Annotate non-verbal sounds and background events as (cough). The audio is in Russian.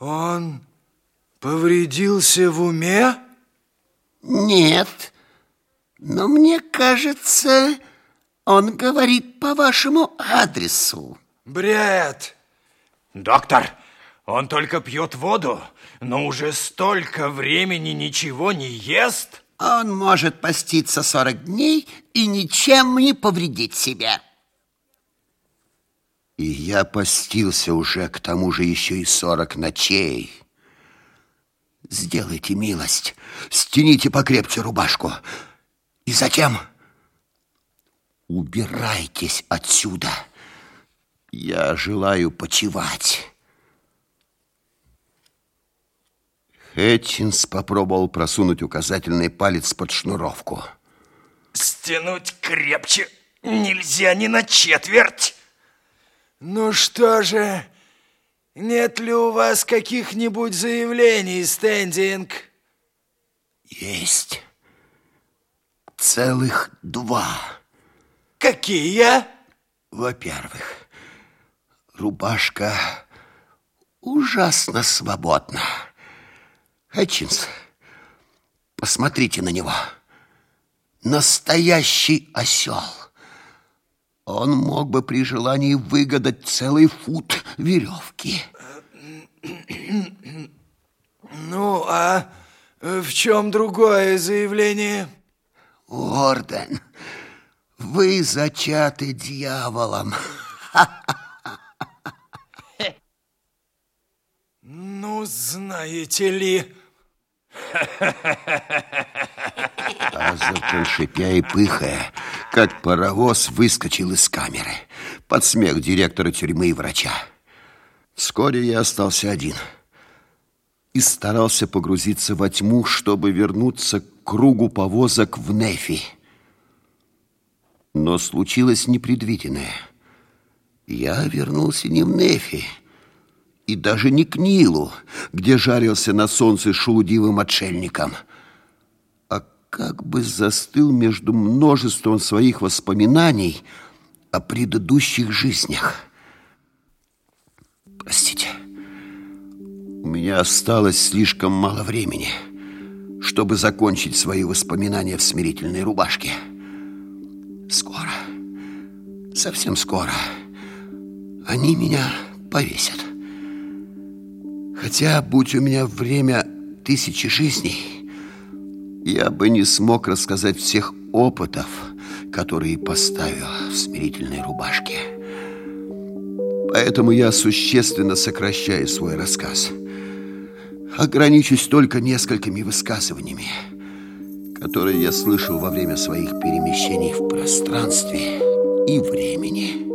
Он повредился в уме? Нет, но мне кажется, он говорит по вашему адресу. Бред! Доктор, он только пьет воду, но уже столько времени ничего не ест. Он может поститься 40 дней и ничем не повредить себя. И я постился уже к тому же еще и 40 ночей. Сделайте милость, стяните покрепче рубашку. И затем убирайтесь отсюда. Я желаю почевать. Хэтчинс попробовал просунуть указательный палец под шнуровку. Стянуть крепче нельзя ни на четверть. Ну что же, нет ли у вас каких-нибудь заявлений, Стендинг? Есть. Целых два. Какие? Во-первых, рубашка ужасно свободна. Хэтчинс, посмотрите на него. Настоящий осел. Он мог бы при желании выгадать целый фут веревки. Ну, а в чем другое заявление? Орден, вы зачаты дьяволом. (laughs) Ну, знаете ли... Азерton, шипя и пыхая, как паровоз, выскочил из камеры под смех директора тюрьмы и врача. Вскоре я остался один и старался погрузиться во тьму, чтобы вернуться к кругу повозок в Нефи. Но случилось непредвиденное. Я вернулся не в Нефи, и даже не к Нилу, где жарился на солнце шелудивым отшельником, как бы застыл между множеством своих воспоминаний о предыдущих жизнях. Простите, у меня осталось слишком мало времени, чтобы закончить свои воспоминания в смирительной рубашке. Скоро, совсем скоро, они меня повесят. Хотя, будь у меня время тысячи жизней, я бы не смог рассказать всех опытов, которые поставил в смирительной рубашке. Поэтому я существенно сокращаю свой рассказ. Ограничусь только несколькими высказываниями, которые я слышал во время своих перемещений в пространстве и времени.